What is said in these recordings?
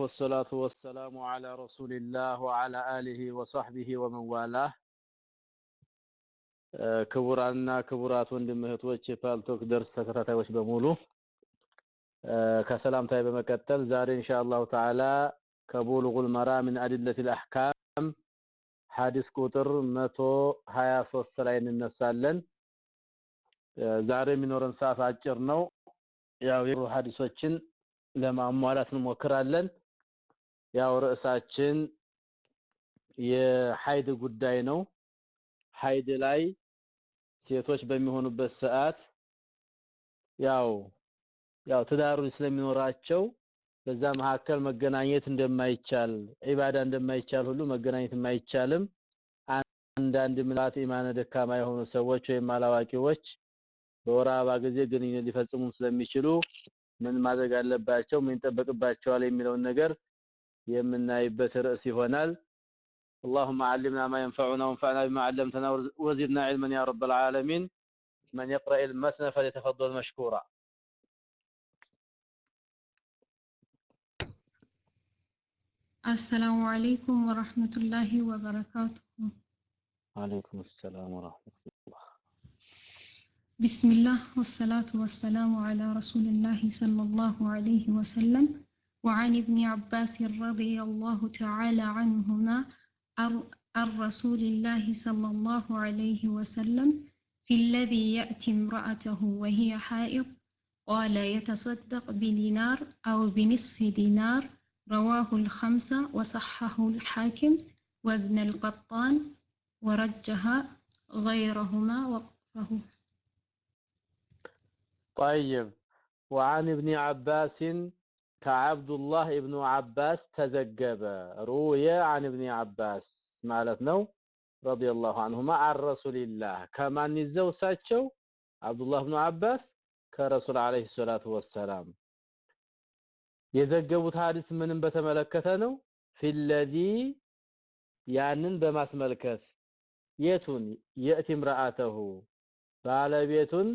والصلاة والسلام على رسول الله وعلى آله وصحبه ومن والاه ክቡራንና ክቡራት ወንድም እህቶች የፓልቶክ ደርስ ተከታታዮች በሙሉ ከሰላምታዬ በመቀጠል ዛሬ ኢንሻአላሁ ተዓላ ከቡሉጉል መራም ምን አድለቲል አህካም ሐዲስ ቁጥር 123 ላይ እንነሳለን። ዛሬ የሚኖረን ሰዓት አጭር ነው። ያው የሩ ሐዲሶችን ለማሟላት እንሞክራለን። ያው ርዕሳችን የሐይድ ጉዳይ ነው። ሐይድ ላይ ሴቶች በሚሆኑበት ሰዓት ያው ያው ትዳሩ ስለሚኖራቸው በዛ መካከል መገናኘት እንደማይቻል ዒባዳ እንደማይቻል ሁሉ መገናኘት የማይቻልም አንዳንድ ምላት ኢማነ ደካማ የሆኑ ሰዎች ወይም አላዋቂዎች በወር አበባ ጊዜ ግንኙነት ሊፈጽሙ ስለሚችሉ ምን ማድረግ አለባቸው ምን ይጠበቅባቸዋል የሚለውን ነገር የምናይበት ርዕስ ይሆናል اللهم علمنا ما ينفعنا وانفعنا بما علمتنا وزدنا علما يا رب العالمين من يقرأ المتن فليتفضل مشكورا السلام عليكم ورحمة الله وبركاته عليكم السلام ورحمة الله بسم الله والصلاة والسلام على رسول الله صلى الله عليه وسلم وعن ابن عباس رضي الله تعالى عنهما عن رسول الله صلى الله عليه وسلم في الذي يأتي امرأته وهي حائض قال يتصدق بدينار أو بنصف دينار رواه الخمسة وصححه الحاكم وابن القطان ورجح غيرهما وقفه. طيب. وعن ابن عباس ከአብዱላህ ኢብኑ አባስ ተዘገበ። ሩየ አን ኢብኒ አባስ ማለት ነው። ረዲየላሁ አንሁማ አን ረሱሊላህ። ከማን ይዘው እሳቸው? አብዱላህ ኢብኑ አባስ ከረሱል አለይሂ ሰላቱ ወሰላም። የዘገቡት ሐዲስ ምንም በተመለከተ ነው። ፊለዚ ያንን በማስመልከት የቱን? የእቲ ምራአተሁ ባለቤቱን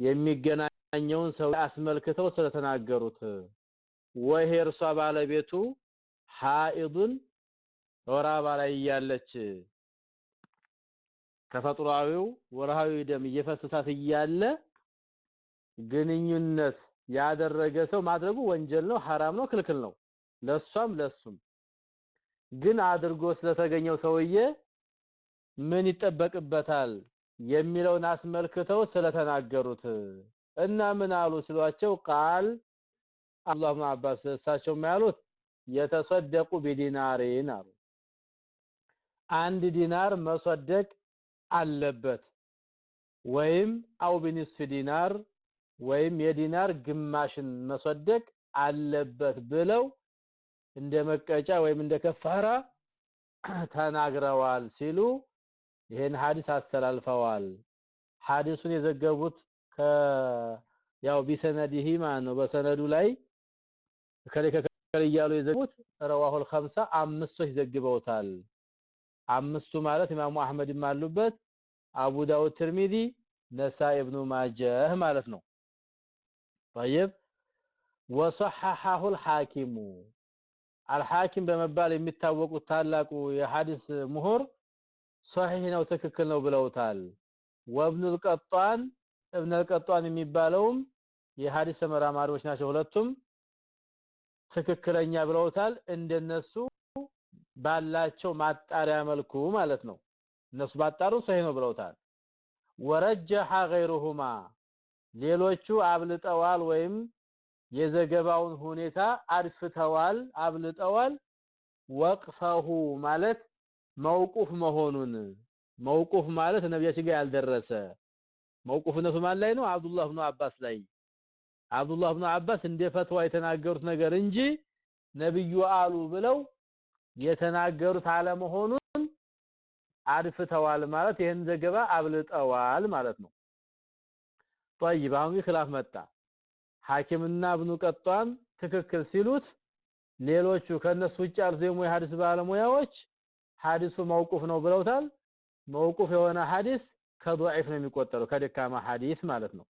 የሚገናኝ የሚገናኘውን ሰው አስመልክተው ስለተናገሩት። ወይ እርሷ ባለቤቱ ሐኢዱን አበባ ላይ እያለች ተፈጥሯዊው ወርሃዊ ደም እየፈሰሳት እያለ ግንኙነት ያደረገ ሰው ማድረጉ ወንጀል ነው፣ ሐራም ነው፣ ክልክል ነው። ለሷም ለሱም። ግን አድርጎ ስለተገኘው ሰውዬ ምን ይጠበቅበታል የሚለውን አስመልክተው ስለተናገሩት እና ምን አሉ ሲሏቸው ቃል አላህ አባስ እሳቸው ያሉት የተሰደቁ ቢዲናሪን አሉ። አንድ ዲናር መሰደቅ አለበት ወይም አው ቢኒስፍ ዲናር ወይም የዲናር ግማሽን መሰደቅ አለበት ብለው እንደ መቀጫ ወይም እንደ ከፋራ ተናግረዋል ሲሉ ይሄን ሐዲስ አስተላልፈዋል። ሐዲሱን የዘገቡት ያው ቢሰነዲሂ ማለት ነው በሰነዱ ላይ ከለ ከለ እያሉ የዘገቡት ረዋሁል ኸምሳ አምስቶች ዘግበውታል አምስቱ ማለት ኢማሙ አህመድም አሉበት አቡ ዳውድ ትርሚዚ ነሳኢ ኢብኑ ማጀህ ማለት ነው طيب وصححه الحاكم الحاكم በመባል የሚታወቁት ታላቁ የሐዲስ ምሁር ሶሒህ ነው ትክክል ነው ብለውታል ወብኑ القطان እብነል ቀጧን የሚባለውም የሐዲስ ተመራማሪዎች ናቸው ሁለቱም። ትክክለኛ ብለውታል። እንደነሱ ባላቸው ማጣሪያ መልኩ ማለት ነው። እነሱ ባጣሩ ሰሂህ ነው ብለውታል። ወረጀሐ ገይሩሁማ ሌሎቹ አብልጠዋል ወይም የዘገባውን ሁኔታ አድፍተዋል አብልጠዋል። ወቅፈሁ ማለት መውቁፍ መሆኑን መውቁፍ ማለት ነብያችን ጋር ያልደረሰ። መውቁፍነቱ ማን ላይ ነው አብዱላህ ብኑ አባስ ላይ አብዱላህ ብኑ አባስ እንደ ፈትዋ የተናገሩት ነገር እንጂ ነብዩ አሉ ብለው የተናገሩት አለመሆኑን አድፍተዋል ማለት ይህን ዘገባ አብልጠዋል ማለት ነው طيب አሁን خلاف መጣ ሐኪምና ኢብኑ ቀጧን ትክክል ሲሉት ሌሎቹ ከነሱ ውጭ ያሉት ደግሞ የሐዲስ ባለሙያዎች ሐዲሱ መውቁፍ ነው ብለውታል መውቁፍ የሆነ ሐዲስ ከضعيف ነው የሚቆጠረው ከደካማ ሐዲስ ማለት ነው።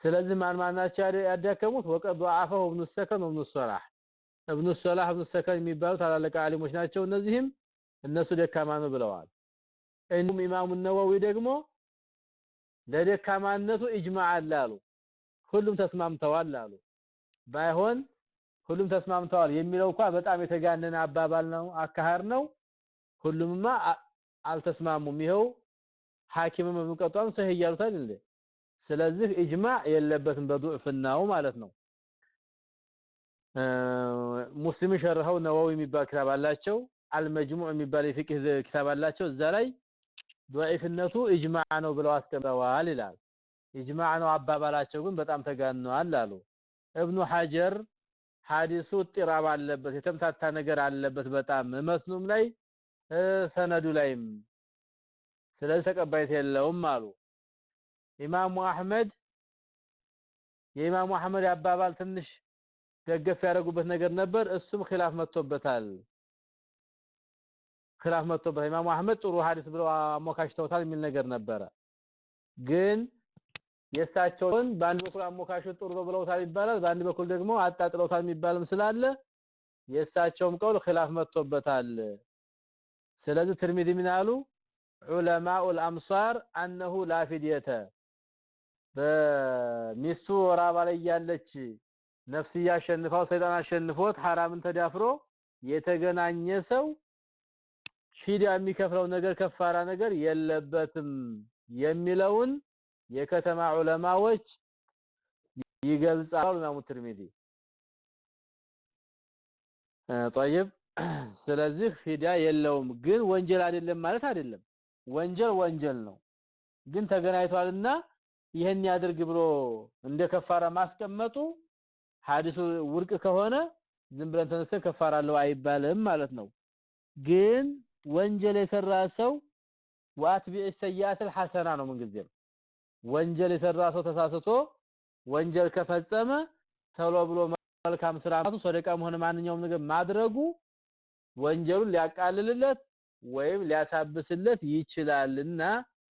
ስለዚህ ማን ማናቸው ያዳከሙት? ወቀድ ضعفه ابن السكن وابن الصلاح ابن الصلاح ابن السكن የሚባሉት ታላላቅ ዓሊሞች ናቸው እነዚህም። እነሱ ደካማ ነው ብለዋል። እንዲሁም ኢማሙ ነዋዊ ደግሞ ለደካማነቱ ኢጅማዕ አላሉ ሁሉም ተስማምተዋል አሉ። ባይሆን ሁሉም ተስማምተዋል የሚለው እንኳን በጣም የተጋነነ አባባል ነው አካሃር ነው። ሁሉምማ አልተስማሙም። ይሄው ሐኪምም በመቀጧም ሰህ እያሉታል እንዴ? ስለዚህ ኢጅማዕ የለበትም በዱዕፍናው ማለት ነው። ሙስሊም ሸርሐው ነዋዊ የሚባል ክታብ አላቸው። አልመጅሙዕ የሚባል የፍቅህ ክታብ አላቸው። እዛ ላይ ዱዕፍነቱ ኢጅማዕ ነው ብለው አስቀምጠዋል ይላል። ኢጅማዕ ነው አባባላቸው ግን በጣም ተጋኗል አሉ። እብኑ ሐጀር ሐዲሱ ጥራብ አለበት የተምታታ ነገር አለበት በጣም። መስኑም ላይ ሰነዱ ላይም ስለዚህ ተቀባይነት የለውም አሉ። ኢማሙ አህመድ የኢማሙ አህመድ አባባል ትንሽ ደገፍ ያደረጉበት ነገር ነበር። እሱም ኺላፍ መጥቶበታል። ኺላፍ መጥቶበታል። ኢማሙ አህመድ ጥሩ ሐዲስ ብለው አሞካሽተውታል የሚል ነገር ነበረ። ግን የእሳቸውን በአንድ በኩል አሞካሽት ጥሩ ብለውታል ይባላል። በአንድ በኩል ደግሞ አጣጥለውታል የሚባልም ስላለ የእሳቸውም ቀውል ኺላፍ መጥቶበታል። ስለዚህ ትርሚዚ ምን አሉ ዑለማኡ الامصار انه لا فديه በሚስቱ ወራባ ላይ ያለች ነፍስያ አሸንፋው ሰይጣን አሸንፎት ሐራምን ተዳፍሮ የተገናኘ ሰው ፊዲያ የሚከፍለው ነገር ከፋራ ነገር የለበትም የሚለውን የከተማ ዑለማዎች ይገልጻሉ ኢማሙ ትርሚዚ طيب ስለዚህ ፊዲያ የለውም ግን ወንጀል አይደለም ማለት አይደለም ወንጀል ወንጀል ነው ግን ተገናኝቷልና ይሄን ያድርግ ብሎ እንደ ከፋራ ማስቀመጡ ሐዲሱ ውርቅ ከሆነ ዝም ብለን ተነስተን ከፋራ አለው አይባልም ማለት ነው ግን ወንጀል የሰራ ሰው ወአትቢዕ ሰያት الحسنه ነው ምንጊዜም ወንጀል የሰራ ሰው ተሳስቶ ወንጀል ከፈጸመ ተሎ ብሎ መልካም ስራ ማቱ ሰደቃም ሆነ ማንኛውም ነገር ማድረጉ ወንጀሉን ሊያቃልልለት ወይም ሊያሳብስለት ይችላልና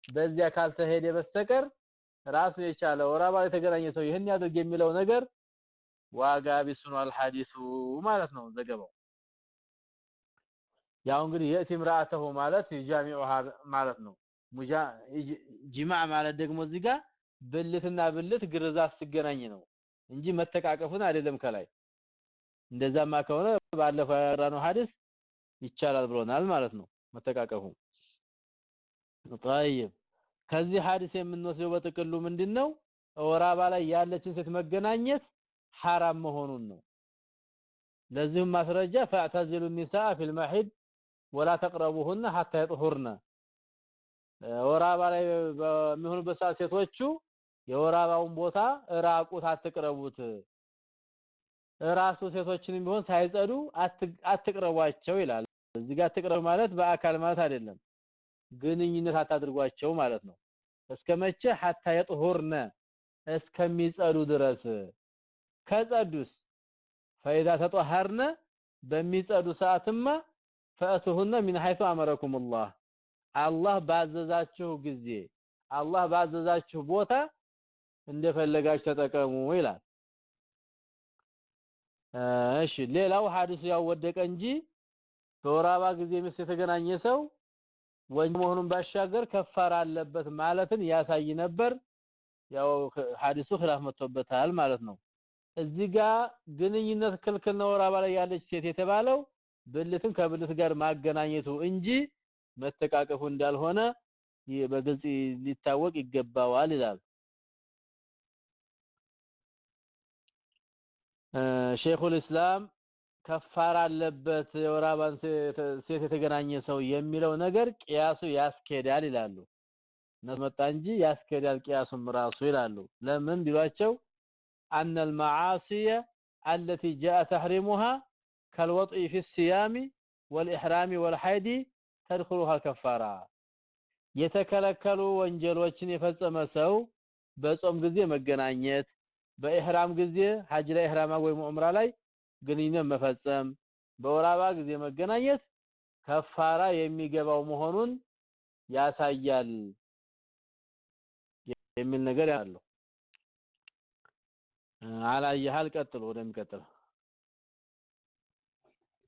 በዚያ ካልተሄደ በስተቀር ራሱ የቻለ ወራባ የተገናኘ ሰው ይህን ያድርግ የሚለው ነገር ዋጋ ቢስ ሆኗል ሐዲሱ ማለት ነው ዘገባው። ያው እንግዲህ የእቲ ምራአተሁ ማለት ጃሚዑሃ ማለት ነው። ሙጃ ጂማዕ ማለት ደግሞ እዚህ ጋር ብልትና ብልት ግርዛት ሲገናኝ ነው እንጂ መተቃቀፉን አይደለም ከላይ። እንደዛማ ከሆነ ባለፈው ያራነው ሐዲስ ይቻላል ብሎናል ማለት ነው መተቃቀፉ طيب ከዚህ ሐዲስ የምንወስደው በጥቅሉ ምንድነው ወራባ ላይ ያለችን ሴት መገናኘት ሐራም መሆኑን ነው ለዚህም ማስረጃ ፈአተዚሉ النساء في المحيض ولا تقربوهن حتى يطهرن ወራባ ላይ በሚሆኑበት ሰዓት ሴቶቹ የወራባውን ቦታ ራቁት አትቅረቡት ራሱ ሴቶችንም ቢሆን ሳይጸዱ አትቅረቧቸው ይላል እዚህ ጋር አትቅረቡ ማለት በአካል ማለት አይደለም። ግንኙነት አታድርጓቸው ማለት ነው። እስከመቼ ሐታ የጥሁርነ እስከሚጸዱ ድረስ። ከጸዱስ? ፈኢዛ ተጠሃርነ በሚጸዱ ሰዓትማ ፈእቱሁነ ሚን ሐይቱ አመረኩም አላህ አላህ ባዘዛችሁ ጊዜ አላህ ባዘዛችሁ ቦታ እንደፈለጋችሁ ተጠቀሙ ይላል። እሺ ሌላው ሐዲሱ ያወደቀ እንጂ በወር አበባ ጊዜ ሚስት የተገናኘ ሰው ወንጀል መሆኑን ባሻገር ከፋራ አለበት ማለትን ያሳይ ነበር። ያው ሐዲሱ ኺላፍ መጥቶበታል ማለት ነው። እዚህ ጋር ግንኙነት ክልክል ነው ወር አበባ ላይ ያለች ሴት የተባለው ብልትን ከብልት ጋር ማገናኘቱ እንጂ መተቃቀፉ እንዳልሆነ በግልጽ ሊታወቅ ይገባዋል ይላል። ሼኹል እስላም ከፋራ አለበት የወራባን ሴት የተገናኘ ሰው የሚለው ነገር ቅያሱ ያስኬዳል ይላሉ ነመጣ እንጂ ያስኬዳል ቅያሱም ራሱ ይላሉ ለምን ቢሏቸው أن المعاصي التي جاء تحريمها كالوطء في الصيام والإحرام والحيد تدخلها الكفارة የተከለከሉ ወንጀሎችን የፈጸመ ሰው በጾም ጊዜ መገናኘት በኢህራም ጊዜ ሐጅ ላይ ኢህራማ ወይም ዑምራ ላይ ግንኙነት መፈጸም በወራባ ጊዜ መገናኘት ከፋራ የሚገባው መሆኑን ያሳያል የሚል ነገር ያለው አላየሃል ቀጥሎ ወደሚቀጥለው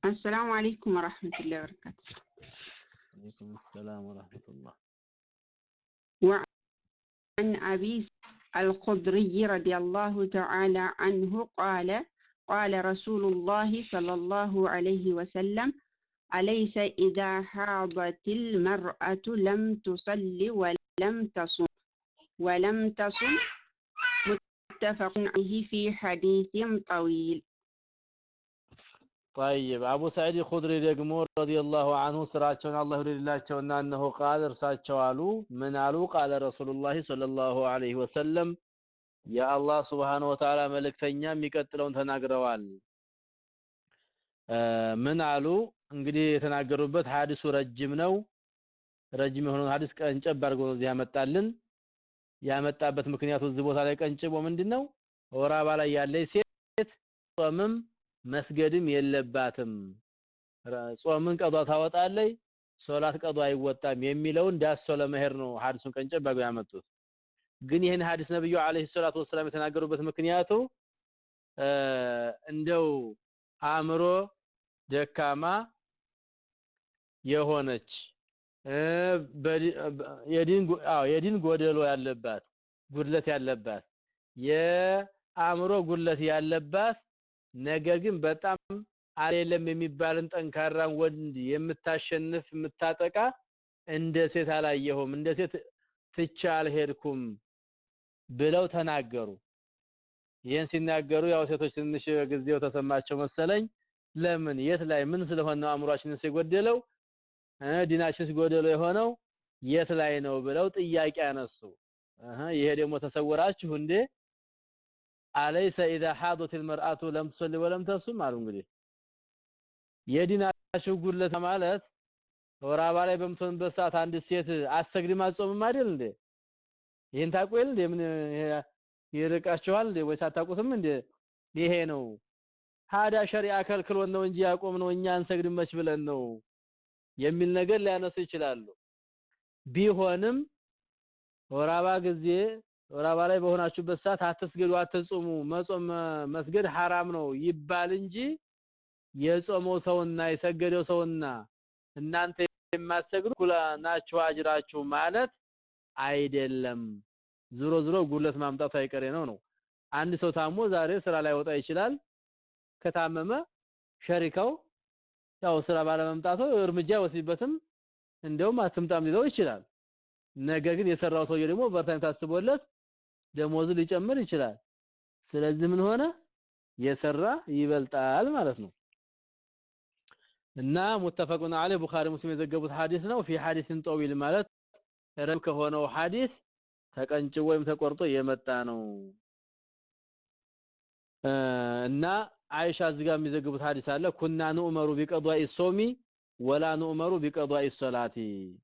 السلام عليكم ورحمة الله وبركاته عليكم السلام ورحمة الله وعن أبي الخضري رضي الله تعالى عنه قال قال رسول الله صلى الله عليه وسلم أليس إذا حاضت المرأة لم تصلي ولم تصم ولم تصم متفق عليه في حديث طويل. طيب أبو سعيد الخدري دقمور رضي الله عنه سراتشون الله لله أنه قال رساتشوالو من قال رسول الله صلى الله عليه وسلم የአላህ ሱብሓነሁ ወተዓላ መልእክተኛ የሚቀጥለውን ተናግረዋል። ምን አሉ? እንግዲህ የተናገሩበት ሐዲሱ ረጅም ነው። ረጅም የሆነውን ሐዲስ ቀንጨብ አድርጎ ነው እዚህ ያመጣልን። ያመጣበት ምክንያቱ እዚህ ቦታ ላይ ቀንጭቦ ምንድነው? ወር አበባ ላይ ያለች ሴት ጾምም መስገድም የለባትም። ጾምን ቀዷ ታወጣለች ሶላት ቀዷ አይወጣም የሚለውን ዳሶ ለመሄድ ነው ሐዲሱን ቀንጨብ አድርገው ያመጡት ግን ይህን ሐዲስ ነብዩ አለይሂ ሰላቱ ወሰላም የተናገሩበት ምክንያቱ እንደው አእምሮ ደካማ የሆነች የዲን አዎ የዲን ጎደሎ ያለባት ጉድለት ያለባት የአእምሮ ጉድለት ያለባት ነገር ግን በጣም አይደለም የሚባልን ጠንካራን ወንድ የምታሸንፍ የምታጠቃ እንደ ሴት አላየሁም እንደ ሴት ትቻ አልሄድኩም ብለው ተናገሩ ይህን ሲናገሩ ያው ሴቶች ትንሽ ጊዜው ተሰማቸው መሰለኝ ለምን የት ላይ ምን ስለሆነ ነው አእምሯችንን ሲጎደለው ዲናችን ሲጎደለው የሆነው የት ላይ ነው ብለው ጥያቄ አነሱ ይሄ ደግሞ ተሰወራችሁ እንዴ አለይሰ ኢዛ ሐደት المرأة لم تصلي ولم تصم አሉ እንግዲህ የዲናችሁ ጉድለት ማለት ወር አበባ ላይ በምትሆንበት ሰዓት አንድ ሴት አሰግድም አጾምም አይደል እንዴ ይሄን ታውቁ የለ እንዴ? ምን ይርቃችኋል ወይስ አታውቁትም እንዴ? ይሄ ነው። ሀዳ ሸሪዓ ከልክሎን ነው እንጂ ያቆም ነው እኛ አንሰግድም መች ብለን ነው? የሚል ነገር ሊያነሱ ይችላሉ። ቢሆንም አበባ ጊዜ አበባ ላይ በሆናችሁበት ሰዓት አትስገዱ አትጾሙ መጾም መስገድ ሐራም ነው ይባል እንጂ የጾመው ሰውና የሰገደው ሰውና እናንተ የማሰግዱ ናችሁ አጅራችሁ ማለት አይደለም። ዝሮ ዝሮ ጉለት ማምጣቱ አይቀሬ ነው ነው። አንድ ሰው ታሞ ዛሬ ስራ ላይ ወጣ ይችላል። ከታመመ ሸሪካው ያው ስራ ባለመምጣቱ እርምጃ ወስድበትም እንደውም አትምጣም ሊለው ይችላል። ነገር ግን የሰራው ሰውዬ ደግሞ overtime ታስቦለት ደሞዝ ሊጨምር ይችላል። ስለዚህ ምን ሆነ? የሰራ ይበልጣል ማለት ነው። እና متفق عليه ቡኻሪ ሙስሊም የዘገቡት ሐዲስ ነው። في حديث طويل ማለት ረጅም ከሆነው ሐዲስ ተቀንጭቦ ወይም ተቆርጦ የመጣ ነው። እና አይሻ እዚህ ጋር የሚዘግቡት ሐዲስ አለ። كنا نؤمر بقضاء الصوم ولا نؤمر بقضاء الصلاة።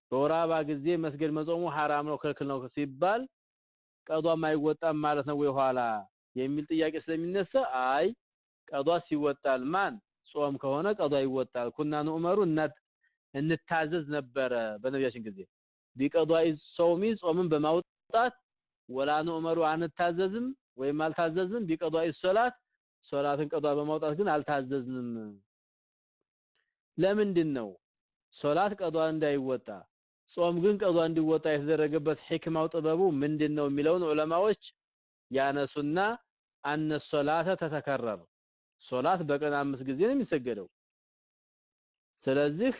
በወር አበባ ጊዜ መስገድ መጾሙ ሐራም ነው ክልክል ነው ሲባል ቀዷም አይወጣም ማለት ነው ወይ ኋላ የሚል ጥያቄ ስለሚነሳ አይ ቀዷስ ይወጣል ማን? ጾም ከሆነ ቀዷ ይወጣል። كنا نؤمر እንታዘዝ ነበረ በነቢያችን ጊዜ بقضاء الصوم ጾምን በማውጣት ወላ ኑእመሩ አንታዘዝም ወይም አልታዘዝም። ቢቀዷኢ ሶላት ሶላትን ቀዷ በማውጣት ግን አልታዘዝንም። ለምንድን ነው ሶላት ቀዷ እንዳይወጣ? ጾም ግን ቀዷ እንዲወጣ የተደረገበት ሕክማው ጥበቡ ምንድነው የሚለውን ዑለማዎች ያነሱና አነ ሶላተ ተተከረረ ሶላት በቀን አምስት ጊዜ ነው የሚሰገደው። ስለዚህ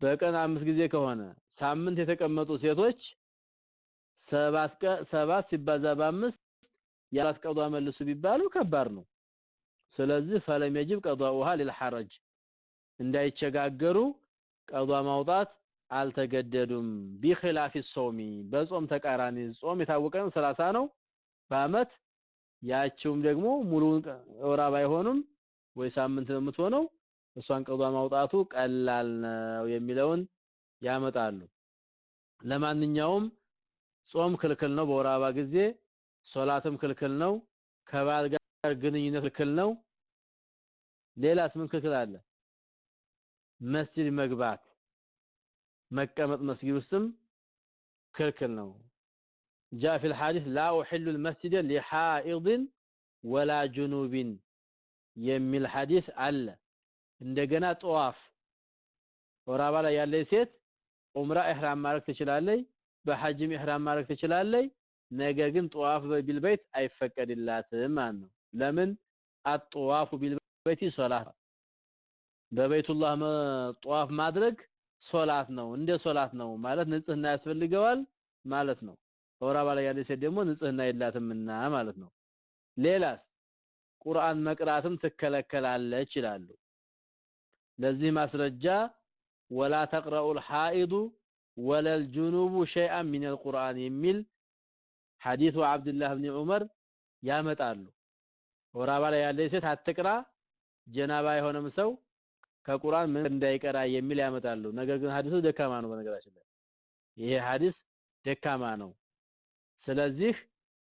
በቀን አምስት ጊዜ ከሆነ ሳምንት የተቀመጡ ሴቶች ሰባት ሰባት ሲባዛ በአምስት የአራት ቀዷ መልሱ ቢባሉ ከባድ ነው። ስለዚህ ፈለም የጅብ ቀዷ ውሃ ሊልሐረጅ እንዳይቸጋገሩ ቀዷ ማውጣት አልተገደዱም። ቢኺላፊ ሶሚ በጾም ተቃራኒ ጾም የታወቀ ነው 30 ነው። በአመት ያችውም ደግሞ ሙሉውን ወር አበባ አይሆንም ወይ ሳምንት ነው የምትሆነው እሷን ቀዷ ማውጣቱ ቀላል ነው የሚለውን ያመጣሉ ለማንኛውም ጾም ክልክል ነው በወር አበባ ጊዜ ሶላትም ክልክል ነው ከባል ጋር ግንኙነት ክልክል ነው ሌላስ ምን ክልክል አለ መስጂድ መግባት መቀመጥ መስጊድ ውስጥም ክልክል ነው جاء في الحديث لا أحل المسجد لحائض ወላ ጁኑቢን የሚል ሐዲስ አለ። እንደገና ጠዋፍ ወር አበባ ላይ ያለች ሴት ዑምራ ኢህራም ማድረግ ትችላለች፣ በሐጅም ኢህራም ማድረግ ትችላለች። ነገር ግን ጠዋፍ ቢልበይት አይፈቀድላትም ማለት ነው። ለምን አጠዋፉ ቢልበይቲ ሶላት በበይቱላህ ጠዋፍ ማድረግ ሶላት ነው፣ እንደ ሶላት ነው ማለት ንጽህና ያስፈልገዋል ማለት ነው። አበባ ላይ ያለች ሴት ደግሞ ንጽህና የላትምና ማለት ነው። ሌላስ ቁርአን መቅራትም ትከለከላለች ይላሉ። ለዚህ ማስረጃ ወላ ተቅረኡል ሐኢዱ ወለል ጁኑቡ ሸይአን ሚነል ቁርአን የሚል ሐዲሱ አብዱላህ ብን ዑመር ያመጣሉ። ወር አበባ ላይ ያለች ሴት አትቅራ፣ ጀናባ የሆነም ሰው ከቁርአን ምን እንዳይቀራ የሚል ያመጣሉ። ነገር ግን ሐዲሱ ደካማ ነው። በነገራችን ላይ ይሄ ሐዲስ ደካማ ነው። ስለዚህ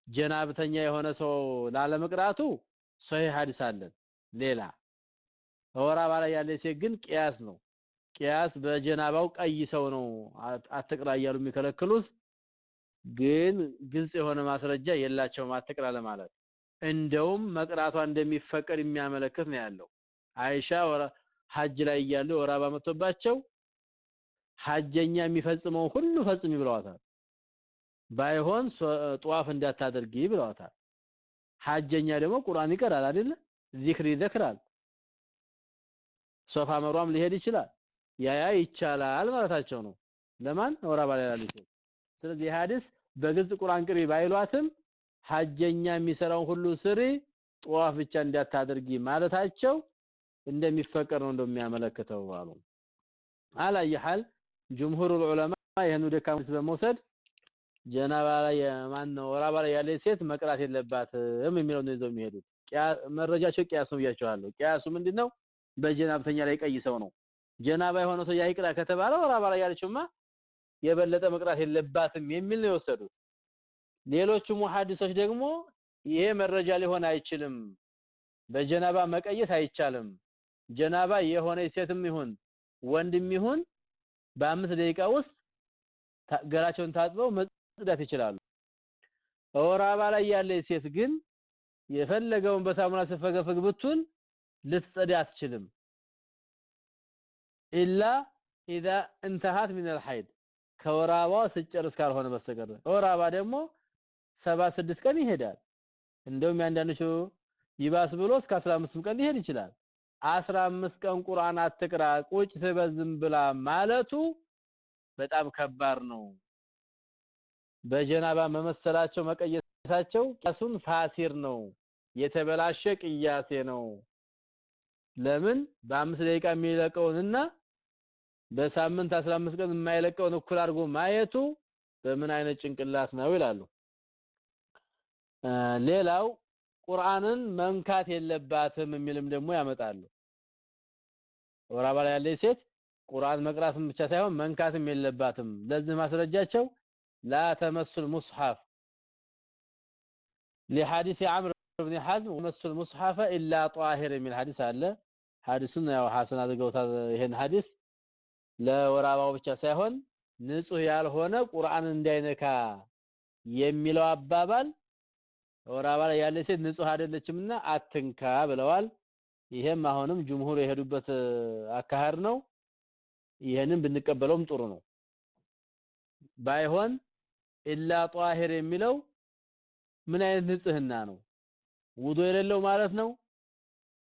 ጀናብተኛ የሆነ ሰው ላለመቅራቱ ሶሂህ ሐዲስ አለን። ሌላ ወር አበባ ላይ ያለች ሴት ግን ቅያስ ነው። ቅያስ በጀናባው ቀይ ሰው ነው አትቅራ እያሉ የሚከለክሉት ግን ግልጽ የሆነ ማስረጃ የላቸውም አትቅራ ለማለት። እንደውም መቅራቷ እንደሚፈቀድ የሚያመለክት ነው ያለው። አይሻ ሐጅ ላይ እያሉ አበባ መጥቶባቸው ሐጀኛ የሚፈጽመውን ሁሉ ፈጽሚ ብለዋታል። ባይሆን ጠዋፍ እንዳታደርጊ ብለዋታል። ሐጀኛ ደግሞ ቁርአን ይቀራል አይደለ? ዚክር ይዘክራል። ሶፋ መሯም ሊሄድ ይችላል። ያያ ይቻላል ማለታቸው ነው። ለማን ወር አበባ ላይ ላለች ሴት። ስለዚህ ሐዲስ በግልጽ ቁርአን ቅሪ ባይሏትም ሐጀኛ የሚሰራውን ሁሉ ስሪ፣ ጧፍ ብቻ እንዳታደርጊ ማለታቸው እንደሚፈቀድ ነው እንደሚያመለክተው አሉ። አላየ ሐል ጅምሁሩል ዑለማ ይህን ደካማ በመውሰድ ጀናባ ላይ ማን ነው አበባ ላይ ያለች ሴት መቅራት የለባትም የሚለው ነው ይዘው የሚሄዱት። መረጃቸው ቅያስ ነው ብያቸዋለሁ። ቅያሱ ምንድነው? በጀናብተኛ ላይ ቀይ ሰው ነው። ጀናባ የሆነ ሰው ያይቅራ ከተባለ አበባ ላይ ያለችውማ የበለጠ መቅራት የለባትም የሚል ነው የወሰዱት። ሌሎቹ ሙሐዲሶች ደግሞ ይሄ መረጃ ሊሆን አይችልም፣ በጀናባ መቀየስ አይቻልም። ጀናባ የሆነ ሴትም ይሁን ወንድም ይሁን በአምስት ደቂቃ ውስጥ ገላቸውን ታጥበው መጽዳት ይችላሉ። አበባ ላይ ያለች ሴት ግን የፈለገውን በሳሙና ስፈገፍግ ብትል ልትጸዳ አትችልም። ኢላ ኢዛ እንተሃት ሚን አልሐይድ ከወር አበባዋ ስጨርስ ካልሆነ በስተቀር አበባ ደግሞ ሰባ ስድስት ቀን ይሄዳል። እንደውም ያንዳንዶቹ ይባስ ብሎ እስከ 15 ቀን ሊሄድ ይችላል። 15 ቀን ቁርአን አትቅራ ቁጭ ትበዝም ብላ ማለቱ በጣም ከባድ ነው። በጀናባ መመሰላቸው መቀየሳቸው ቂያሱን ፋሲር ነው፣ የተበላሸ ቅያሴ ነው። ለምን በአምስት ደቂቃ የሚለቀውንና በሳምንት 15 ቀን የማይለቀውን እኩል አድርጎ ማየቱ በምን አይነት ጭንቅላት ነው ይላሉ። ሌላው ቁርአንን መንካት የለባትም የሚልም ደግሞ ያመጣሉ። ወር አበባ ላይ ያለች ሴት ቁርአን መቅራትም ብቻ ሳይሆን መንካትም የለባትም። ለዚህ ማስረጃቸው ላ ተመሱል ሙስሐፍ لحديث عمرو بن حزم ومسل المصحف الا طاهر የሚል ሐዲስ አለ። ሐዲሱን ያው ሐሰን አድርገውታል። ይሄን ሐዲስ ለወር አበባው ብቻ ሳይሆን ንጹህ ያልሆነ ቁርአን እንዳይነካ የሚለው አባባል ወር አበባ ላይ ያለች ሴት ንጹህ አይደለችምና አትንካ ብለዋል። ይሄም አሁንም ጅምሁር የሄዱበት አካሄድ ነው። ይሄንን ብንቀበለውም ጥሩ ነው። ባይሆን ኢላ ጧሂር የሚለው ምን አይነት ንጽህና ነው? ውዶ የሌለው ማለት ነው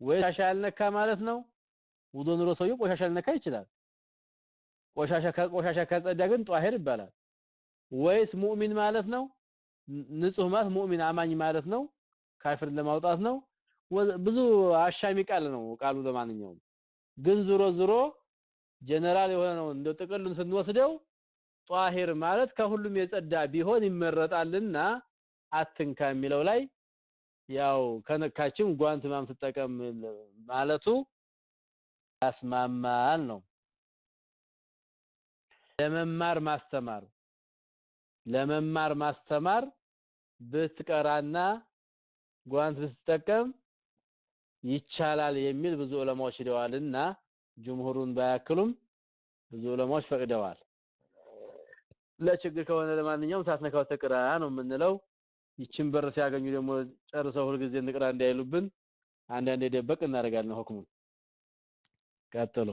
ወይ ቆሻሻ ያልነካ ማለት ነው? ውዶ ኑሮ ሰውየው ቆሻሻ ሊነካ ይችላል። ቆሻሻ ከቆሻሻ ከጸዳ ግን ጧሂር ይባላል። ወይስ ሙእሚን ማለት ነው? ንጹህ ማለት ሙእሚን አማኝ ማለት ነው። ካፊርን ለማውጣት ነው። ብዙ አሻሚ ቃል ነው ቃሉ። ለማንኛውም ግን ዙሮ ዙሮ ጀነራል የሆነ ነው። እንደ ጥቅሉን ስንወስደው ጧሂር ማለት ከሁሉም የጸዳ ቢሆን ይመረጣልና አትንካ የሚለው ላይ ያው ከነካችም ጓንት ማም ማለቱ ያስማማል ነው። ለመማር ማስተማር ለመማር ማስተማር ብትቀራና ጓንት ብትጠቀም ይቻላል የሚል ብዙ ዑለማዎች ሄደዋልና ጅምሁሩን ባያክሉም ብዙ ዑለማዎች ፈቅደዋል። ለችግር ከሆነ ለማንኛውም ሳትነካው ተቅራ ነው የምንለው። ይችን በር ሲያገኙ ደግሞ ጨርሰው ሁልጊዜ እንቅራ እንዳይሉብን አንዳንዴ ደበቅ እናደርጋለን ሁክሙን ቀጥሎ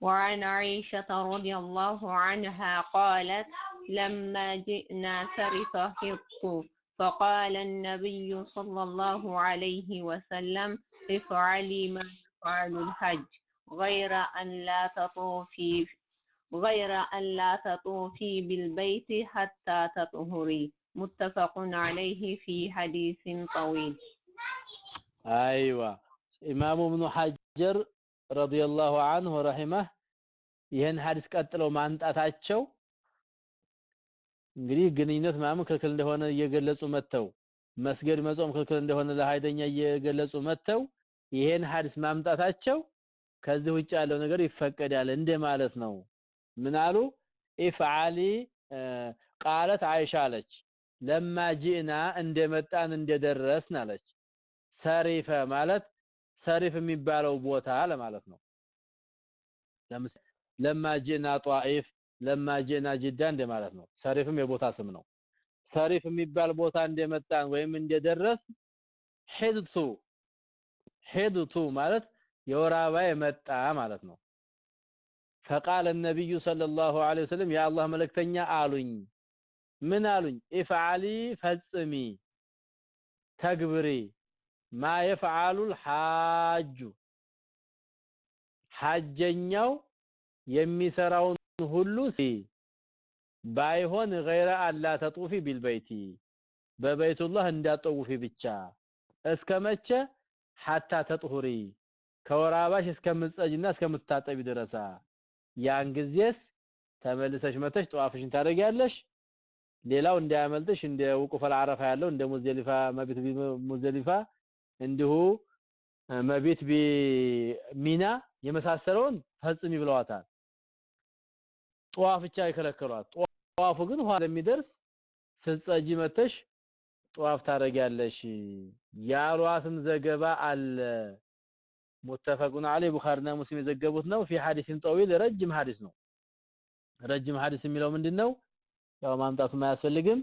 وعن عائشة رضي الله عنها قالت لما جئنا فرس قط فقال النبي صلى الله عليه وسلم افعلي ما يفعل الحج غير أن لا تطوفي غير أن لا تطوفي بالبيت حتى تطهري متفق عليه في حديث طويل. أيوة. إمام ابن حجر ረዲየላሁ ዐንሁ ረሂመህ ይህን ሐዲስ ቀጥለው ማንጣታቸው እንግዲህ ግንኙነት ምናምን ክልክል እንደሆነ እየገለጹ መተው መስገድ መጾም ክልክል እንደሆነ ለሀይደኛ እየገለጹ መተው ይሄን ሐዲስ ማምጣታቸው ከዚህ ውጭ ያለው ነገር ይፈቀዳል እንደ ማለት ነው። ምን ኢፍዓሊ ቃለት አይሻ አለች። ለማ ጂእና እንደመጣን እንደደረስን አለች። ሰሪፈ ማለት ሰሪፍ የሚባለው ቦታ ለማለት ነው። ለምሳሌ ጧኢፍ ለማ ጅዳ እንደማለት ነው። ሰሪፍም የቦታ ስም ነው። ሰሪፍ የሚባል ቦታ እንደመጣን ወይም እንደደረስ ሂድቱ ሂድቱ ማለት የወራባ አበባዬ መጣ ማለት ነው። فقال النبي صلى الله عليه وسلم يا الله ملكتኛ አሉኝ። ምን አሉኝ? ኢፍዓሊ ፈጽሚ ተግብሪ ማ የፍዓሉ الحاج ሐጀኛው የሚሰራውን ሁሉ ሲ ባይሆን ገይረ አላ ተጡፊ ቢልበይቲ በበይቱላህ እንዳጠውፊ ብቻ እስከ መቼ ሐታ ተጥሁሪ ከወራባሽ እስከምትጸጅና እስከምትታጠቢ ድረሳ ያን ጊዜስ ተመልሰሽ መተሽ ጠዋፍሽን ታደርጊያለሽ ሌላው እንዳያመልጥሽ እንደ ውቁፈል አረፋ ያለው እንደ ሙዘሊፋ መቢት ሙዘሊፋ እንዲሁ መቢት ቢሚና የመሳሰለውን ፈጽሚ ብለዋታል። ጧፍ ብቻ ይከለከሏት ጧፉ ግን ኋላ የሚደርስ ስትጸጂ መተሽ ጧፍ ታደርጊያለሽ ያሏትም ዘገባ አለ። ሙተፈቁን ዐለይሂ ቡኻሪና ሙስሊም የዘገቡት ነው። ፊ ሐዲስን ጠዊል ረጅም ሐዲስ ነው። ረጅም ሐዲስ የሚለው ምንድነው? ያው ማምጣቱም አያስፈልግም።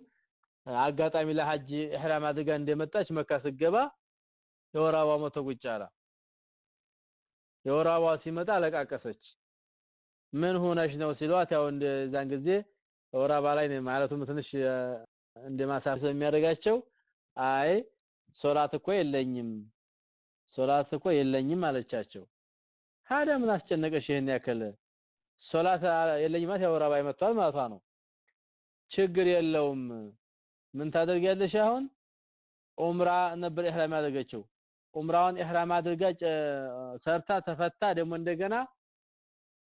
አጋጣሚ ለሐጅ ኢህራም አድርጋ እንደመጣች መካ ስገባ የወር አበባ አለ የወር ሲመጣ አለቃቀሰች። ምን ሆነሽ ነው ሲሏት ያው እንደዛን ጊዜ የወር አበባ ላይ ነው ማለቱም ትንሽ እንደማሳብ ስለሚያደርጋቸው አይ ሶላት እኮ የለኝም ሶላት እኮ የለኝም አለቻቸው። ታዲያ ምን አስጨነቀሽ ይሄን ያከለ ሶላት የለኝም ማለት የወር አበባ መጥቷል ማለቷ ነው። ችግር የለውም። ምን ታደርጊያለሽ አሁን? ኡምራ ነበር ኢህራም ያደረገችው ኡምራውን ኢህራም አድርጋ ሰርታ ተፈታ። ደግሞ እንደገና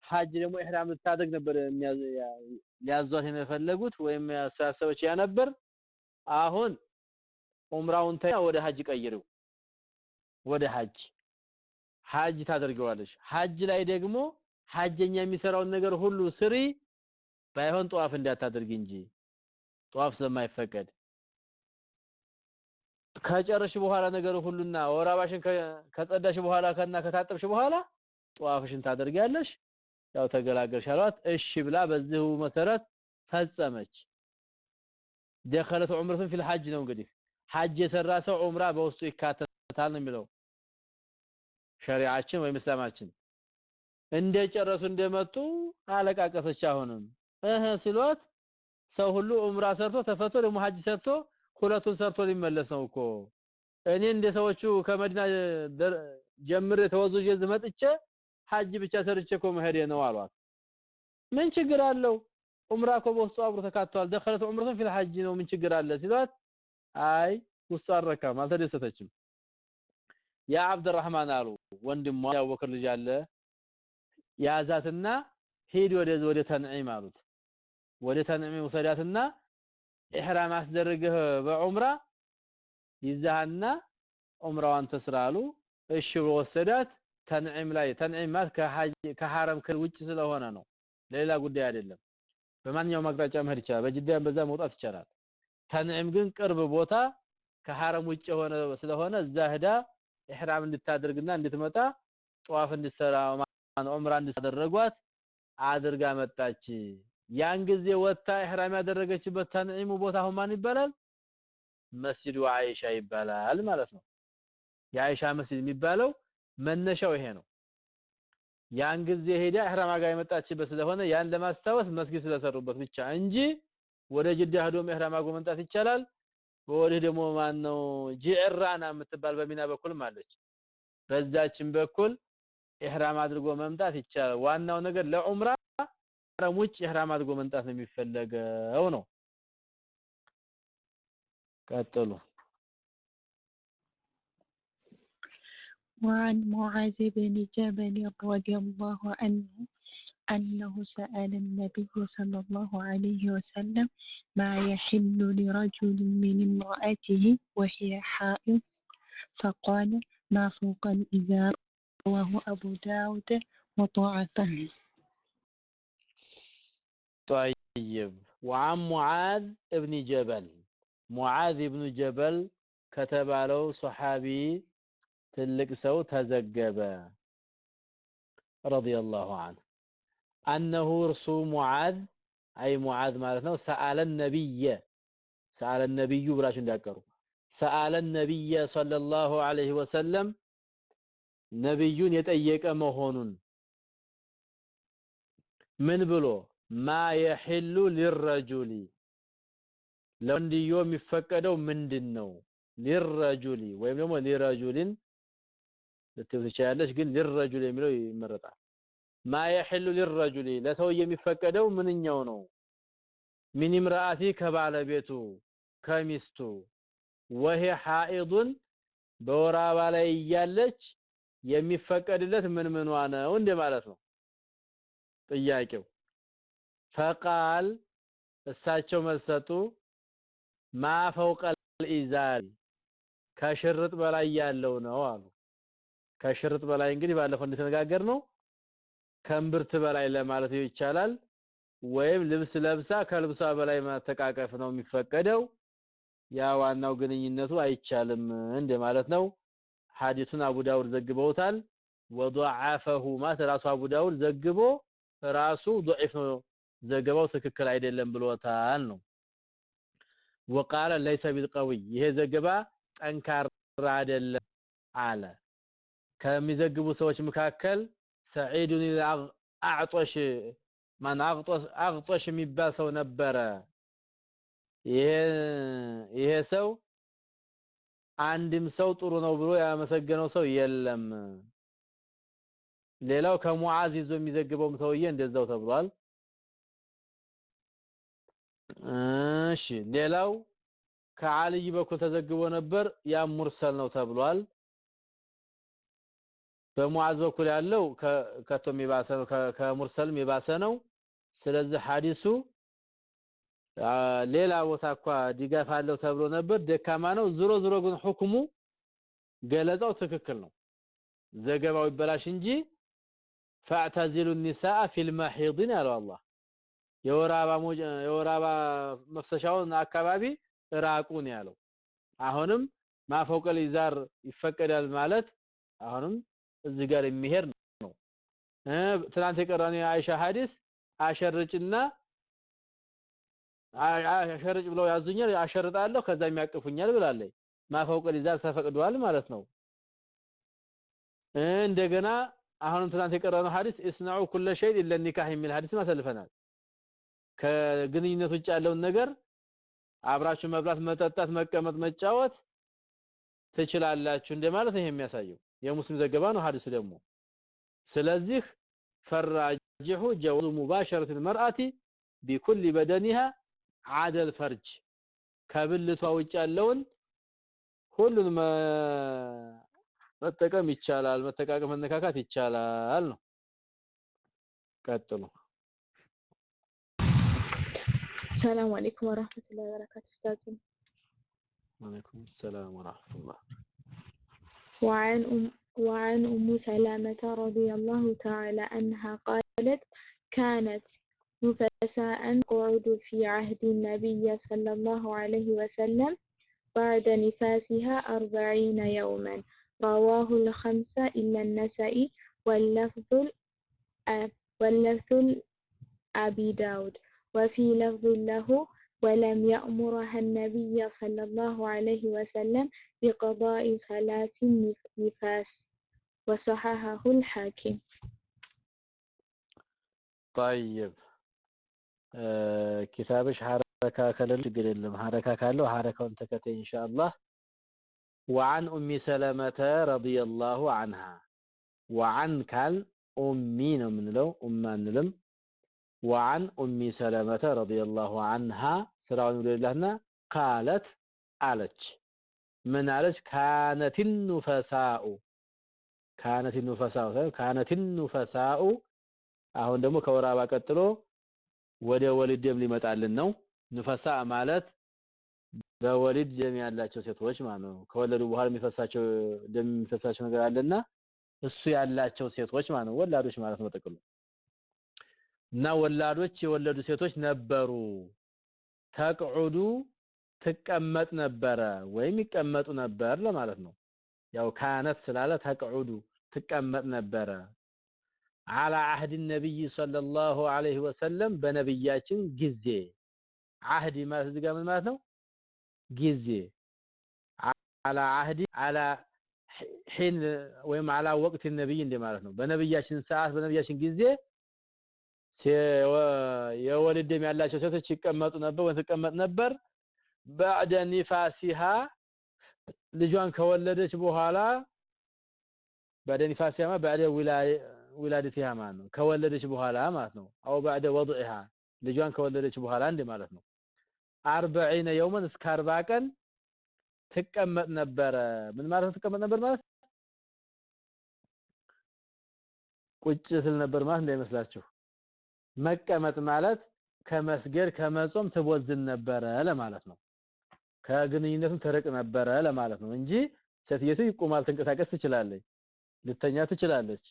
ሐጅ ደግሞ ኢህራም ልታደርግ ነበር ሊያዟት የፈለጉት ወይም ያሳሰበች ያ ነበር። አሁን ኡምራውን ተያ ወደ ሐጅ ቀይረው ወደ ሐጅ። ሐጅ ታደርገዋለሽ ሐጅ ላይ ደግሞ ሐጀኛ የሚሰራውን ነገር ሁሉ ስሪ። ባይሆን ጠዋፍ እንዳታደርጊ እንጂ። ጠዋፍ ስለማይፈቀድ ከጨረሽ በኋላ ነገር ሁሉና ወራባሽን ከጸዳሽ በኋላ ከና ከታጠብሽ በኋላ ጧፍሽን ታደርጊያለሽ። ያው ተገላገልሽ አሏት። እሺ ብላ በዚሁ መሰረት ፈጸመች። دخلت عمره في الحج ነው እንግዲህ። ሐጅ የሰራ ሰው ዑምራ በውስጡ ይካተታል ነው የሚለው። ሸሪዓችን ወይም እስላማችን። እንደጨረሱ እንደመጡ አለቃቀሰች አሁንም። እህ ሲሏት ሰው ሁሉ ዑምራ ሰርቶ ተፈቶ ደግሞ ሐጅ ሰርቶ ሁለቱን ሰርቶ ሊመለስ ነው እኮ እኔ እንደ ሰዎቹ ከመዲና ጀምር ተወዝዤ ዝመጥቼ ሐጅ ብቻ ሰርቼ እኮ መሄዴ ነው አሏት። ምን ችግር አለው? ዑምራ እኮ በውስጡ አብሮ ተካቷል። ደኸለት ዑምረቱን ፊል ሐጅ ነው ምን ችግር አለ ሲሏት፣ አይ ውስጡ አረካም አልተደሰተችም። ያ አብዱራህማን አሉ ወንድሟ ያወከር ልጅ አለ ያዛትና ሂድ ወደ ወደ ተንዒም አሉት። ወደ ተንዒም ውሰዳትና ኢህራም አስደረገህ በዑምራ ይዛሃና ዑምራዋን ተስራሉ። እሺ ብሎ ወሰዳት። ተንዒም ላይ ተንዒም ማለት ከሐረም ውጭ ስለሆነ ነው። ሌላ ጉዳይ አይደለም። በማንኛውም አቅጣጫ መሄድ ይቻላል። በጅዳም በዛ መውጣት ይቻላል። ተንዒም ግን ቅርብ ቦታ ከሐረም ውጭ የሆነ ስለሆነ እዛ ሄዳ ኢህራም እንድታደርግና እንድትመጣ ጧፍ እንድትሰራ ዑምራ እንድታደረጓት አድርጋ መጣች ያን ጊዜ ወታ ኢህራም ያደረገችበት ተንዒሙ ቦታ ማን ይባላል? መስጂዱ አይሻ ይባላል ማለት ነው። የአይሻ መስጂድ የሚባለው መነሻው ይሄ ነው። ያን ጊዜ ሄዳ ኢህራም ጋር የመጣችበት ስለሆነ ያን ለማስታወስ መስጊድ ስለሰሩበት ብቻ እንጂ ወደ ጅዳ ሄዶም ኢህራም አድርጎ መምጣት ይቻላል። ወዲህ ደግሞ ማን ነው ጂዕራና የምትባል በሚና በኩልም አለች። በዛችን በኩል ኢህራም አድርጎ መምጣት ይቻላል። ዋናው ነገር ለዑምራ ሐረም ውጭ ኢህራም አድርጎ መምጣት ነው የሚፈለገው ነው። ቀጥሉ። وعن معاذ بن جبل رضي الله عنه أنه سأل النبي صلى الله عليه وسلم ما يحل لرجل من امرأته وهي حائض فقال ما فوق الإزار رواه أبو داود وضعفه طيب. وعن معاذ ابن جبل. معاذ ابن جبل كتب له صحابي تلك سو تزجب رضي الله عنه أنه رسو معاذ أي معاذ مالتنا سأل النبي سأل النبي بلاش نداكروا سأل النبي صلى الله عليه وسلم نبي يتأيك أمهون من بلو ማ የሕሉ ሊረጁሊ ለወንድዮ የሚፈቀደው ምንድን ነው? ሊረጁሊ ወይም ደግሞ ሊረጁሊን ትችላለች፣ ግን ሊረጁል የሚለው ይመረጣል። ማ የሕሉ ሊረጁሊ ለሰው የሚፈቀደው ምንኛው ነው? ሚን ምርአቲ ከባለቤቱ ከሚስቱ ወሄ ሐኢዱን በወር ላይ እያለች የሚፈቀድለት ምን ምኗ ነው እንደ ማለት ነው ጥያቄው። ፈቃል እሳቸው መልሰጡ ማ ፈውቀል ኢዛል ከሽርጥ በላይ ያለው ነው አሉ። ከሽርጥ በላይ እንግዲህ ባለፈው እንደተነጋገር ነው ከእምብርት በላይ ለማለት ይቻላል። ወይም ልብስ ለብሳ ከልብሷ በላይ ማተቃቀፍ ነው የሚፈቀደው። ያ ዋናው ግንኙነቱ አይቻልም እንደማለት ነው። ሐዲሱን አቡ ዳውድ ዘግበውታል። ወضعفه ማለት ራሱ አቡ ዳውድ ዘግቦ ራሱ ضعيف ነው ዘገባው ትክክል አይደለም ብሎታል ነው። ወቃለ ለይሰ ቢልቀዊ ይሄ ዘገባ ጠንካራ አይደለም አለ። ከሚዘግቡ ሰዎች መካከል ሰዒዱን አዕጦሽ ማን አቅጦሽ የሚባል ሰው ነበረ። ይሄ ይሄ ሰው አንድም ሰው ጥሩ ነው ብሎ ያመሰገነው ሰው የለም። ሌላው ከሙዓዝ ይዞ የሚዘግበውም ሰውዬ እንደዛው ተብሏል። እሺ ሌላው ከአልይ በኩል ተዘግቦ ነበር፣ ያ ሙርሰል ነው ተብሏል። በሙዓዝ በኩል ያለው ከቶም የባሰ ነው፣ ከሙርሰልም የባሰ ነው። ስለዚህ ሐዲሱ ሌላ ቦታ እንኳ ድጋፍ አለው ተብሎ ነበር፣ ደካማ ነው። ዝሮ ዝሮ ግን ሁክሙ ገለጻው ትክክል ነው። ዘገባው ይበላሽ እንጂ ፈዕተዚሉ ኒሳአ ፊል መሒድን ያለው አላህ የወር አበባ መፍሰሻውን አካባቢ ራቁን ያለው። አሁንም ማፈውቀል ኢዛር ይፈቀዳል ማለት አሁንም እዚህ ጋር የሚሄድ ነው። ትናንት የቀረነው የአይሻ ሐዲስ አሸርጭና አሸርጭ ብለው ያዙኛል፣ አሸርጣለሁ ከዛ የሚያቅፉኛል ብላለች። ማፈውቀል ኢዛር ተፈቅዷል ማለት ነው። እንደገና አሁንም ትናንት የቀረነው ሐዲስ እስነዑ ኩለ ሸይء ኢለ ኒካህ የሚል ሐዲስ ማሰልፈናል። ከግንኙነት ውጭ ያለውን ነገር አብራችሁ መብላት፣ መጠጣት፣ መቀመጥ፣ መጫወት ትችላላችሁ እንደማለት ነው የሚያሳየው። የሙስሊም ዘገባ ነው ሐዲሱ ደግሞ። ስለዚህ ፈራጅሑ ጀዋዙ ሙባሸረት المرأة بكل بدنها عدا الفرج ከብልቷ ውጭ ያለውን ሁሉን መጠቀም ይቻላል፣ መተቃቀም፣ መነካካት ይቻላል ነው። ቀጥሉ። السلام عليكم ورحمة الله وبركاته أستاذ وعليكم السلام ورحمة الله. وعن أم وعن أم سلامة رضي الله تعالى عنها قالت كانت نفساء قعود في عهد النبي صلى الله عليه وسلم بعد نفاسها أربعين يوما. رواه الخمسة إلا النسائي واللفظ واللفظ أبي داود. وفي لفظ له ولم يأمرها النبي صلى الله عليه وسلم بقضاء صلاة النفاس وصححه الحاكم. طيب ኪታብሽ ሐረካ ከሌለ حركة የለም حركة ካለው إن شاء الله. وعن أم سلمة رضي الله عنها. وعن كال أمين من لو أمان لم. ወአን ኡሚ ሰለመተ ረዲየላሁ አንሃ ስራውን ይብለላህና ካለት አለች ምን አለች ካነት ኑፈሳኡ ካነት ኑፈሳኡ ካነት ኑፈሳኡ አሁን ደግሞ ከወራባ ቀጥሎ ወደ ወሊድ ደም ሊመጣልን ነው ንፈሳ ማለት በወሊድ ደም ያላቸው ሴቶች ማለት ነው ከወለዱ በኋላ የሚፈሳቸው ደም የሚፈሳቸው ነገር አለና እሱ ያላቸው ሴቶች ማለት ነው ወላዶች ማለት ነው በጥቅሉ እና ወላዶች የወለዱ ሴቶች ነበሩ ተቅዑዱ ትቀመጥ ነበረ ወይም ይቀመጡ ነበር ለማለት ነው ያው ካነት ስላለ ተቅዑዱ ትቀመጥ ነበረ على عهد النبي صلى الله عليه وسلم በነብያችን ጊዜ عهد ማለት እዚህ ጋር ምን ማለት ነው ጊዜ على عهد على حين ወይም على وقت النبي እንደ ማለት ነው በነብያችን ሰዓት በነብያችን ጊዜ የወሊድ ደም ያላቸው ሴቶች ይቀመጡ ነበር ወይ ትቀመጥ ነበር بعد نفاسها ልጇን ከወለደች በኋላ بعد نفاسها بعد ዊላደቲሃ ማለት ነው ከወለደች በኋላ ማለት ነው አው بعد وضعها ልጇን ከወለደች በኋላ እንደ ማለት ነው 40 يوما እስከ 40 ቀን ትቀመጥ ነበረ ምን ማለት ነው ትቀመጥ ነበር ማለት ቁጭ ስል ነበር ማለት እንዳይመስላችሁ መቀመጥ ማለት ከመስገድ ከመጾም ትቦዝን ነበረ ለማለት ነው። ከግንኙነቱም ትርቅ ነበረ ለማለት ነው እንጂ ሴትየቱ ይቆማል ትንቀሳቀስ ትችላለች ልተኛ ትችላለች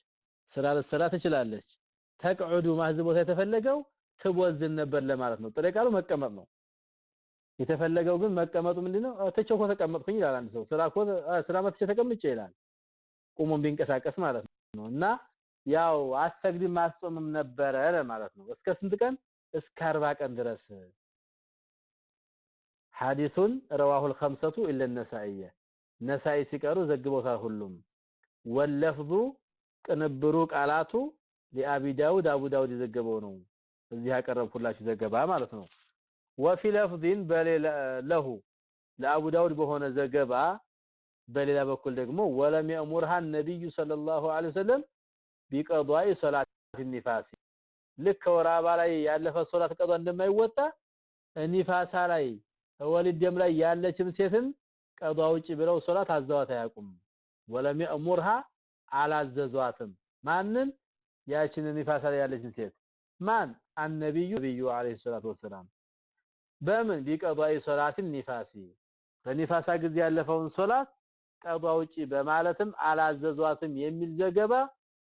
ስራ ልትሰራ ትችላለች። ተቅዑዱ ማህዝ ቦታ የተፈለገው ትቦዝን ነበር ለማለት ነው። ጥሬ ቃሉ መቀመጥ ነው። የተፈለገው ግን መቀመጡ ምንድነው? ተቸው እኮ ተቀመጥኩኝ ይላል አንድ ሰው። ስራ እኮ ስራ መጥቼ ተቀምጬ ይላል። ቁሞም ቢንቀሳቀስ ማለት ነው እና ያው አሰግድም ማስጾምም ነበረ ማለት ነው። እስከ ስንት ቀን? እስከ 40 ቀን ድረስ ሐዲሱን ረዋሁል ኸምሰቱ ኢለ ነሳኢየ ነሳኢ ሲቀሩ ዘግቦታል ሁሉም። ወለፍዙ ቅንብሩ ቃላቱ ለአቢ ዳውድ አቡ ዳውድ የዘገበው ነው። እዚህ ያቀረብኩላችሁ ዘገባ ማለት ነው። ወፊ ለፍዚን በሌላ ለሁ ለአቡ በሆነ ዘገባ በሌላ በኩል ደግሞ ወለም የእሙርሃ ነብዩ ሰለላሁ ዐለይሂ ወሰለም ቢቀዷኢ ሶላት ኒፋሲ ልክ አበባ ላይ ያለፈ ሶላት ቀዷ እንደማይወጣ ኒፋሳ ላይ ወሊድ ደም ላይ ያለችም ሴትን ቀዷ ውጪ ብለው ሶላት አዘዋት አያውቁም። ወለም የእሙርሃ አላዘዟትም። ማንን? ያችን ኒፋሳ ላይ ያለችን ሴት። ማን? አነብዩ ነብዩ አለይሂ ሰላቱ ወሰላም። በምን? ቢቀዷኢ ሶላትን ኒፋሲ። በኒፋሳ ጊዜ ያለፈውን ሶላት ቀዷ ውጪ በማለትም አላዘዟትም የሚል ዘገባ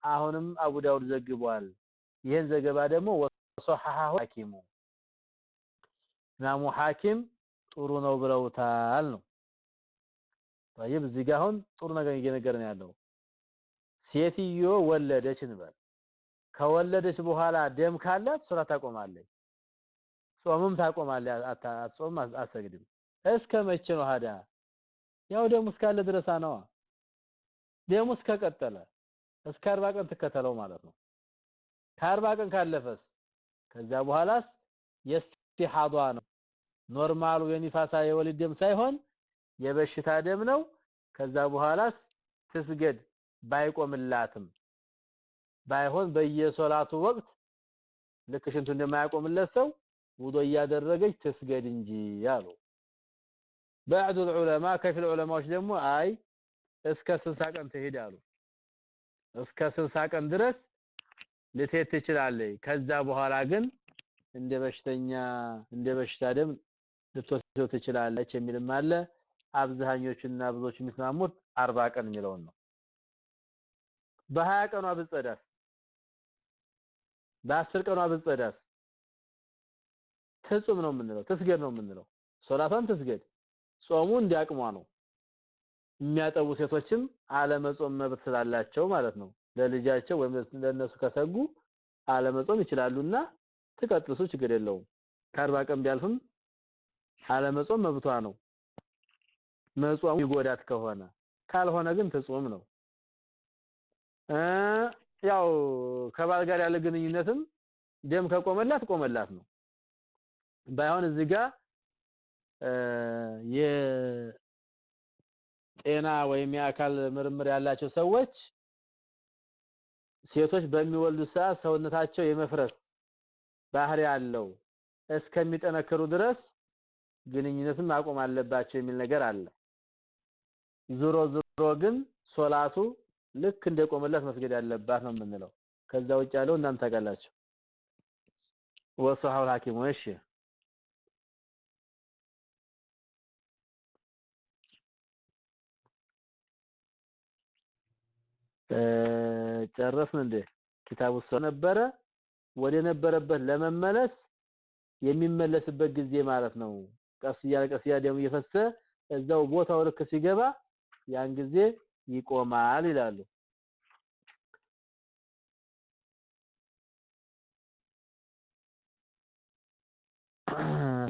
አሁንም አቡ ዳውድ ዘግቧል ይህን ዘገባ ደግሞ ወሰሐሐሁ ሐኪሙ ኢማሙ ሐኪም ጥሩ ነው ብለውታል ነው طيب እዚህ ጋር አሁን ጥሩ ነገር እየነገረን ያለው ሴትዮ ወለደች እንበል ከወለደች በኋላ ደም ካላት ሱራ ታቆማለች ጾምም ታቆማለች አትጾም አትሰግድም እስከ መቼ ነው ሀዳ ያው ደሙ እስካለ ድረስ ነዋ ደሙ እስከቀጠለ እስከ 40 ቀን ትከተለው ማለት ነው ከ40 ቀን ካለፈስ ከዛ በኋላስ የስቲሃዷ ነው ኖርማሉ የኒፋሳ የወሊድ ደም ሳይሆን የበሽታ ደም ነው ከዛ በኋላስ ትስገድ ባይቆምላትም ባይሆን በየሶላቱ ወቅት ልክ ሽንቱ እንደማያቆምለት ሰው ውዶ እያደረገች ትስገድ እንጂ ያሉ بعض العلماء ከፊል ዑለማዎች ደግሞ አይ እስከ 60 ቀን ትሄድ አሉ እስከ 60 ቀን ድረስ ልትሄድ ትችላለች ከዛ በኋላ ግን እንደ በሽተኛ እንደ በሽታ ደም ልትወስደው ትችላለች የሚልም አለ። አብዛኞቹና ብዙዎች የሚስማሙት 40 ቀን የሚለውን ነው። በ20 ቀኗ ብትጸዳስ? በ10 ቀኗ ብትጸዳስ? ትጹም ነው የምንለው ትስገድ ነው የምንለው። ሶላቷን ትስገድ። ጾሙ እንዲያቅሟ ነው የሚያጠቡ ሴቶችም አለመጾም መብት ስላላቸው ማለት ነው ለልጃቸው ወይም ለነሱ ከሰጉ አለመጾም ይችላሉና ትቀጥል እሱ ችግር የለውም። ከአርባ ቀን ቢያልፍም አለመጾም መብቷ ነው። መጾሙ ይጎዳት ከሆነ ካልሆነ ግን ትጾም ነው። ያው ከባል ጋር ያለ ግንኙነትም ደም ከቆመላት ቆመላት ነው። ባይሆን እዚህ ጋር የጤና ወይም የአካል ምርምር ያላቸው ሰዎች ሴቶች በሚወልዱ ሰዓት ሰውነታቸው የመፍረስ ባህሪ ያለው እስከሚጠነክሩ ድረስ ግንኙነትን ማቆም አለባቸው የሚል ነገር አለ። ዙሮ ዙሮ ግን ሶላቱ ልክ እንደቆመላት መስገድ ያለባት ነው የምንለው። ከዛ ውጭ ያለው እናንተ ታውቃላችሁ። ወሰሐው ሐኪሙ እሺ ጨረስን እንዴ? ኪታቡ ነበረ ወደ ነበረበት ለመመለስ የሚመለስበት ጊዜ ማለት ነው። ቀስ እያለ ቀስ እያለ ደሙ እየፈሰ እዛው ቦታው ልክ ሲገባ ያን ጊዜ ይቆማል ይላሉ።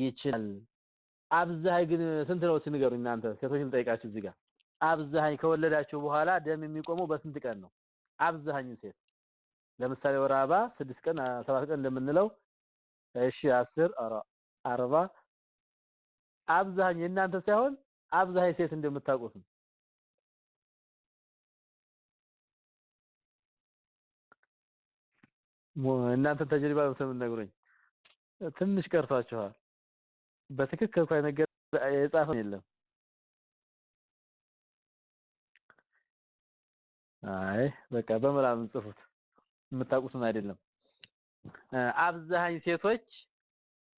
ይችላል። አብዛኝ ግን ስንት ነው ሲንገሩ እናንተ ሴቶችን ልጠይቃችሁ እዚህ ጋር አብዛኝ ከወለዳችሁ በኋላ ደም የሚቆመው በስንት ቀን ነው? አብዛኙ ሴት ለምሳሌ ወር አበባ ስድስት ቀን ሰባት ቀን እንደምንለው እሺ አስር አርባ አብዛኝ የእናንተ ሳይሆን አብዛኝ ሴት እንደምታውቁት ነው። እናንተ ተጀሪባ ነው የምትነግሩኝ። ትንሽ ቀርቷችኋል። በትክክል እንኳን ነገር የጻፈ የለም። አይ በቃ በምራም ጽፉት የምታውቁትን አይደለም። አብዛኝ ሴቶች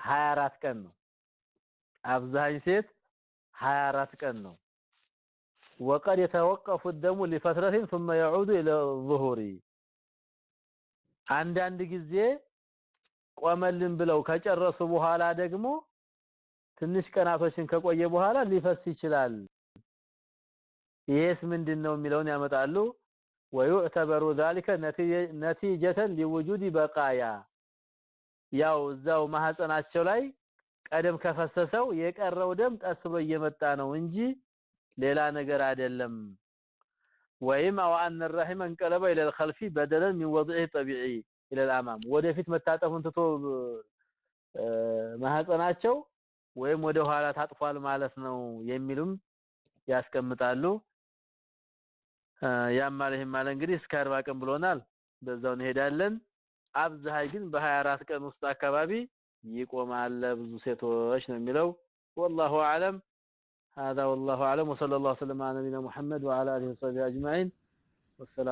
24 ቀን ነው። አብዛኝ ሴት 24 ቀን ነው። وقد يتوقف الدم لفترة ثم يعود الى الظهور አንዳንድ ጊዜ ቆመልን ብለው ከጨረሱ በኋላ ደግሞ ትንሽ ቀናቶችን ከቆየ በኋላ ሊፈስ ይችላል። ይሄስ ምንድነው የሚለውን ያመጣሉ። ويعتبر ذلك نتيجة لوجود بقايا ያው እዛው ማህፀናቸው ላይ ቀደም ከፈሰሰው የቀረው ደም ቀስ ብሎ እየመጣ ነው እንጂ ሌላ ነገር አይደለም። ወይም አው አን الرحم انقلب الى الخلف بدلا من وضعه طبيعي الى الامام ወደፊት መታጠፉን ትቶ ማህፀናቸው ወይም ወደ ኋላ ታጥፏል ማለት ነው የሚሉም ያስቀምጣሉ። ያም ማለት ይሄም ማለት እንግዲህ እስከ 40 ቀን ብሎናል። በዛው እንሄዳለን። አብዛሃይ ግን በ24 ቀን ውስጥ አካባቢ ይቆማል ብዙ ሴቶች ነው የሚለው። والله اعلم هذا والله اعلم وصلى الله وسلم على نبينا محمد وعلى اله وصحبه اجمعين والسلام